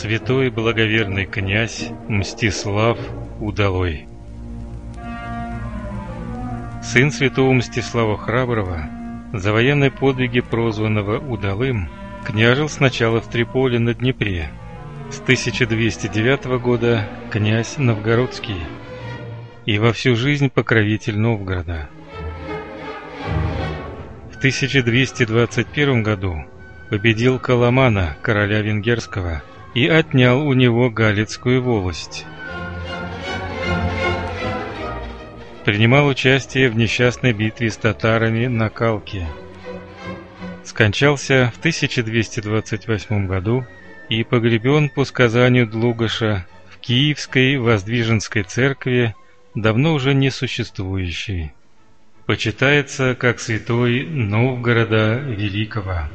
святой благоверный князь Мстислав Удалой. Сын святого Мстислава Храброго, за военные подвиги прозванного Удалым, княжил сначала в Триполи на Днепре, с 1209 года князь Новгородский и во всю жизнь покровитель Новгорода. В 1221 году победил Коломана, короля венгерского, и отнял у него Галицкую волость. Принимал участие в несчастной битве с татарами на Калке. Скончался в 1228 году и погребен по сказанию Длугаша в Киевской Воздвиженской церкви, давно уже не существующей. Почитается как святой Новгорода Великого.